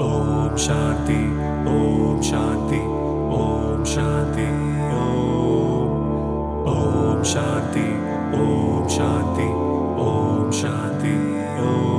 ॐ शान्ति ॐ शान्ति ॐ शान्ति ॐ शान्ति ॐ शान्ति ॐ शान्ति ॐ